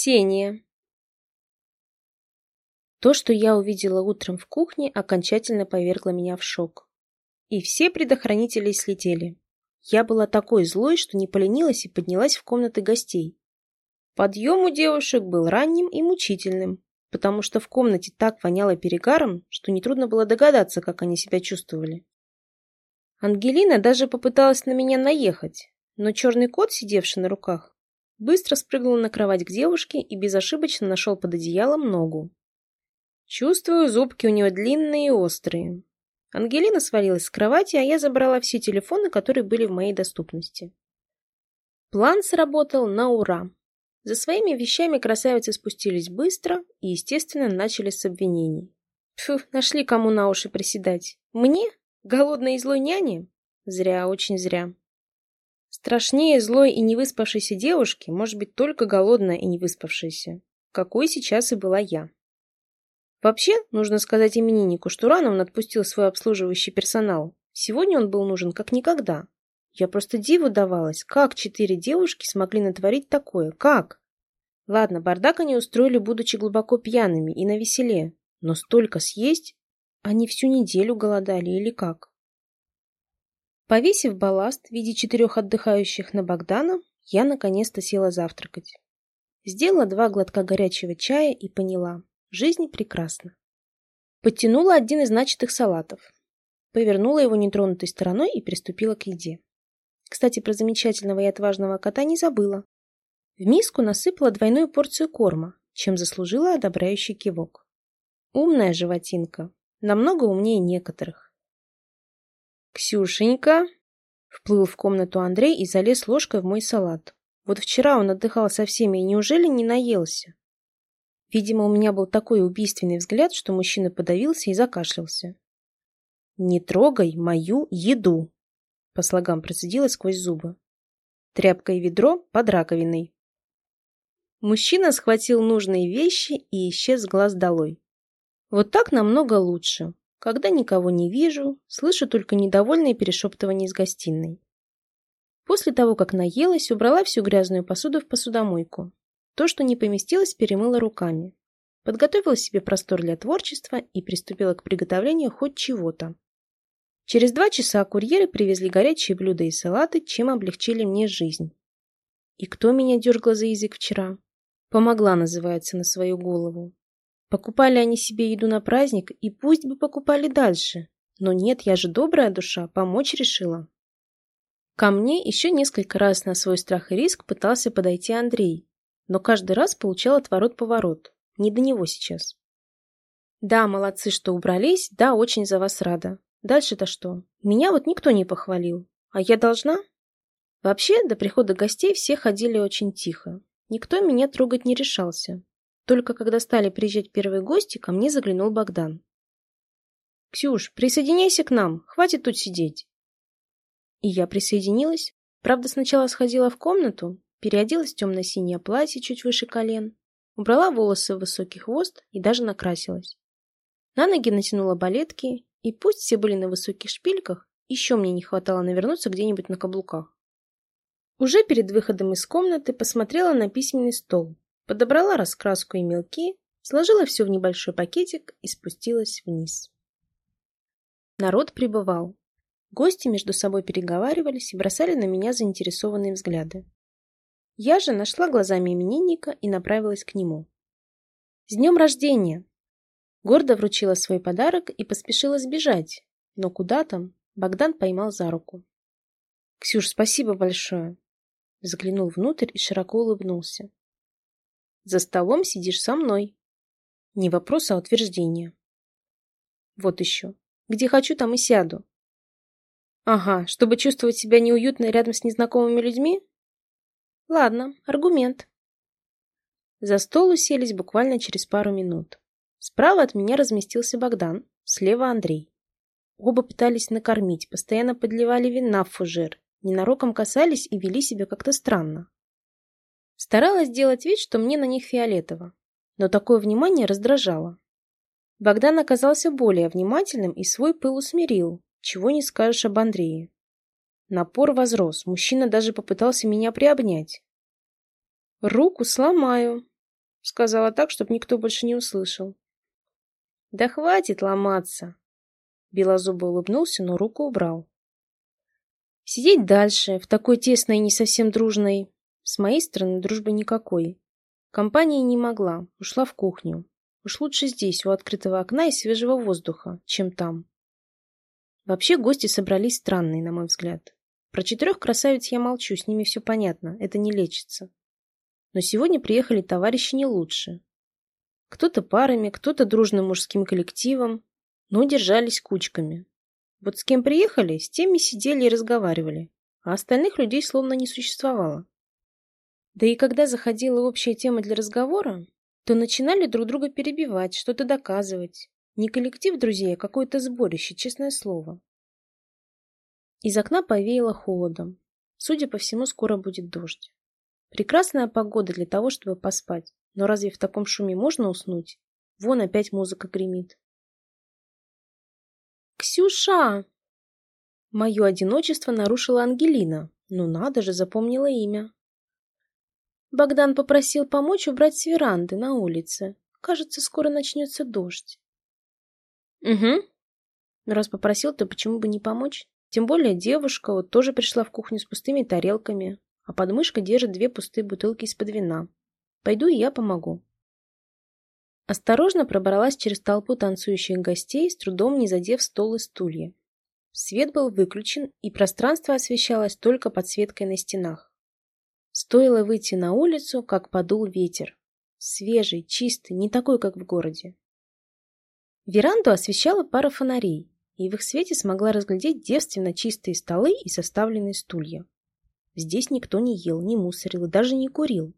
Ксения. То, что я увидела утром в кухне, окончательно повергло меня в шок. И все предохранители слетели. Я была такой злой, что не поленилась и поднялась в комнаты гостей. Подъем у девушек был ранним и мучительным, потому что в комнате так воняло перегаром, что нетрудно было догадаться, как они себя чувствовали. Ангелина даже попыталась на меня наехать, но черный кот, сидевший на руках, Быстро спрыгнул на кровать к девушке и безошибочно нашел под одеялом ногу. Чувствую, зубки у нее длинные и острые. Ангелина свалилась с кровати, а я забрала все телефоны, которые были в моей доступности. План сработал на ура. За своими вещами красавицы спустились быстро и, естественно, начали с обвинений. Фу, нашли кому на уши приседать. Мне? Голодной и злой няне? Зря, очень зря. Страшнее злой и невыспавшейся девушки может быть только голодная и невыспавшаяся, какой сейчас и была я. Вообще, нужно сказать имениннику, что рано он отпустил свой обслуживающий персонал. Сегодня он был нужен как никогда. Я просто диву давалась, как четыре девушки смогли натворить такое, как? Ладно, бардак они устроили, будучи глубоко пьяными и на веселе, но столько съесть? Они всю неделю голодали или как? Повесив балласт в виде четырех отдыхающих на Богдана, я наконец-то села завтракать. Сделала два глотка горячего чая и поняла – жизнь прекрасна. Подтянула один из начатых салатов. Повернула его нетронутой стороной и приступила к еде. Кстати, про замечательного и отважного кота не забыла. В миску насыпала двойную порцию корма, чем заслужила одобряющий кивок. Умная животинка, намного умнее некоторых. «Ксюшенька!» Вплыл в комнату Андрей и залез ложкой в мой салат. Вот вчера он отдыхал со всеми и неужели не наелся? Видимо, у меня был такой убийственный взгляд, что мужчина подавился и закашлялся. «Не трогай мою еду!» По слогам процедила сквозь зубы. Тряпка и ведро под раковиной. Мужчина схватил нужные вещи и исчез глаз долой. Вот так намного лучше. Когда никого не вижу, слышу только недовольные перешептывания из гостиной. После того, как наелась, убрала всю грязную посуду в посудомойку. То, что не поместилось, перемыла руками. Подготовила себе простор для творчества и приступила к приготовлению хоть чего-то. Через два часа курьеры привезли горячие блюда и салаты, чем облегчили мне жизнь. И кто меня дергал за язык вчера? Помогла, называется, на свою голову. Покупали они себе еду на праздник, и пусть бы покупали дальше. Но нет, я же добрая душа, помочь решила. Ко мне еще несколько раз на свой страх и риск пытался подойти Андрей, но каждый раз получал отворот-поворот. Не до него сейчас. Да, молодцы, что убрались, да, очень за вас рада. Дальше-то что? Меня вот никто не похвалил. А я должна? Вообще, до прихода гостей все ходили очень тихо. Никто меня трогать не решался. Только когда стали приезжать первые гости, ко мне заглянул Богдан. «Ксюш, присоединяйся к нам, хватит тут сидеть». И я присоединилась. Правда, сначала сходила в комнату, переоделась в темно-синее платье чуть выше колен, убрала волосы в высокий хвост и даже накрасилась. На ноги натянула балетки, и пусть все были на высоких шпильках, еще мне не хватало навернуться где-нибудь на каблуках. Уже перед выходом из комнаты посмотрела на письменный стол, Подобрала раскраску и мелки, сложила все в небольшой пакетик и спустилась вниз. Народ прибывал. Гости между собой переговаривались и бросали на меня заинтересованные взгляды. Я же нашла глазами именинника и направилась к нему. «С днем рождения!» Гордо вручила свой подарок и поспешила сбежать, но куда там, Богдан поймал за руку. «Ксюш, спасибо большое!» Заглянул внутрь и широко улыбнулся. За столом сидишь со мной. Не вопрос, а утверждение. Вот еще. Где хочу, там и сяду. Ага, чтобы чувствовать себя неуютно рядом с незнакомыми людьми? Ладно, аргумент. За стол уселись буквально через пару минут. Справа от меня разместился Богдан, слева Андрей. Оба пытались накормить, постоянно подливали вина в фужер, ненароком касались и вели себя как-то странно. Старалась сделать вид, что мне на них фиолетово, но такое внимание раздражало. Богдан оказался более внимательным и свой пыл усмирил, чего не скажешь об Андрее. Напор возрос, мужчина даже попытался меня приобнять. «Руку сломаю», Сказала так, чтобы никто больше не услышал. Да хватит ломаться. Белозубый улыбнулся, но руку убрал. Сидеть дальше, в такой тесной и не совсем дружной, с моей стороны дружбы никакой. Компания не могла, ушла в кухню. Уж лучше здесь, у открытого окна и свежего воздуха, чем там. Вообще гости собрались странные, на мой взгляд. Про четырех красавиц я молчу, с ними все понятно, это не лечится. Но сегодня приехали товарищи не лучше. Кто-то парами, кто-то дружным мужским коллективом, но держались кучками. Вот с кем приехали, с теми сидели и разговаривали, а остальных людей словно не существовало. Да и когда заходила общая тема для разговора, то начинали друг друга перебивать, что-то доказывать. Не коллектив друзей, а какое-то сборище, честное слово. Из окна повеяло холодом. Судя по всему, скоро будет дождь. Прекрасная погода для того, чтобы поспать. Но разве в таком шуме можно уснуть? Вон опять музыка гремит. «Ксюша!» Мое одиночество нарушила Ангелина. Ну надо же, запомнила имя. Богдан попросил помочь убрать с веранды на улице. Кажется, скоро начнется дождь. Угу. Раз попросил, то почему бы не помочь? Тем более девушка вот тоже пришла в кухню с пустыми тарелками, а под мышкой держит две пустые бутылки из-под вина. Пойду и я помогу. Осторожно пробралась через толпу танцующих гостей, с трудом не задев стол и стулья. Свет был выключен, и пространство освещалось только подсветкой на стенах. Стоило выйти на улицу, как подул ветер. Свежий, чистый, не такой, как в городе. Веранду освещала пара фонарей, и в их свете смогла разглядеть девственно чистые столы и составленные стулья. Здесь никто не ел, не мусорил и даже не курил.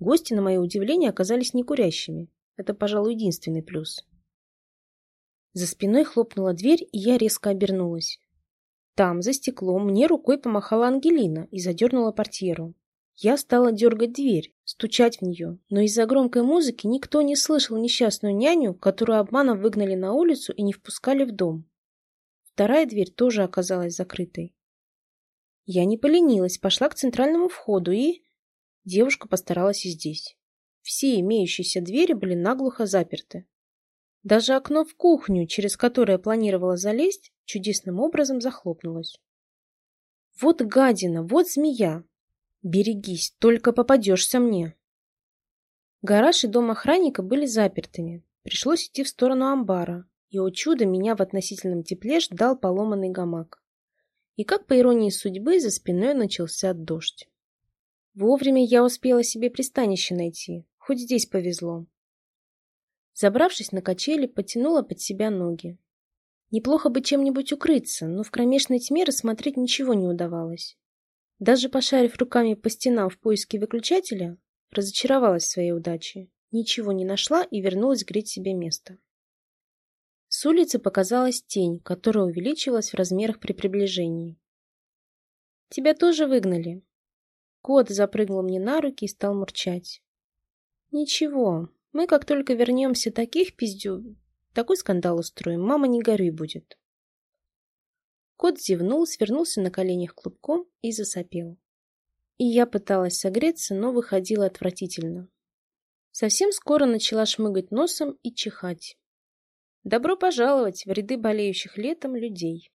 Гости, на мое удивление, оказались некурящими. Это, пожалуй, единственный плюс. За спиной хлопнула дверь, и я резко обернулась. Там, за стеклом, мне рукой помахала Ангелина и задернула портьеру. Я стала дергать дверь, стучать в нее, но из-за громкой музыки никто не слышал несчастную няню, которую обманом выгнали на улицу и не впускали в дом. Вторая дверь тоже оказалась закрытой. Я не поленилась, пошла к центральному входу и... Девушка постаралась и здесь. Все имеющиеся двери были наглухо заперты. Даже окно в кухню, через которое планировала залезть, чудесным образом захлопнулось. Вот гадина, вот змея, Берегись, только попадешься мне. Гараж и дом охранника были запертыми. Пришлось идти в сторону амбара, и, о чудо, меня в относительном тепле ждал поломанный гамак. И, как по иронии судьбы, за спиной начался дождь. Вовремя я успела себе пристанище найти, хоть здесь повезло. Забравшись на качели, потянула под себя ноги. Неплохо бы чем-нибудь укрыться, но в кромешной тьме рассмотреть ничего не удавалось. Даже пошарив руками по стенам в поиске выключателя, разочаровалась в своей удаче, ничего не нашла и вернулась греть себе место. С улицы показалась тень, которая увеличивалась в размерах при приближении. «Тебя тоже выгнали?» Кот запрыгнул мне на руки и стал мурчать. «Ничего, мы как только вернемся таких пиздю... Такой скандал устроим, мама не горюй будет». Кот зевнул, свернулся на коленях клубком и засопел. И я пыталась согреться, но выходила отвратительно. Совсем скоро начала шмыгать носом и чихать. Добро пожаловать в ряды болеющих летом людей.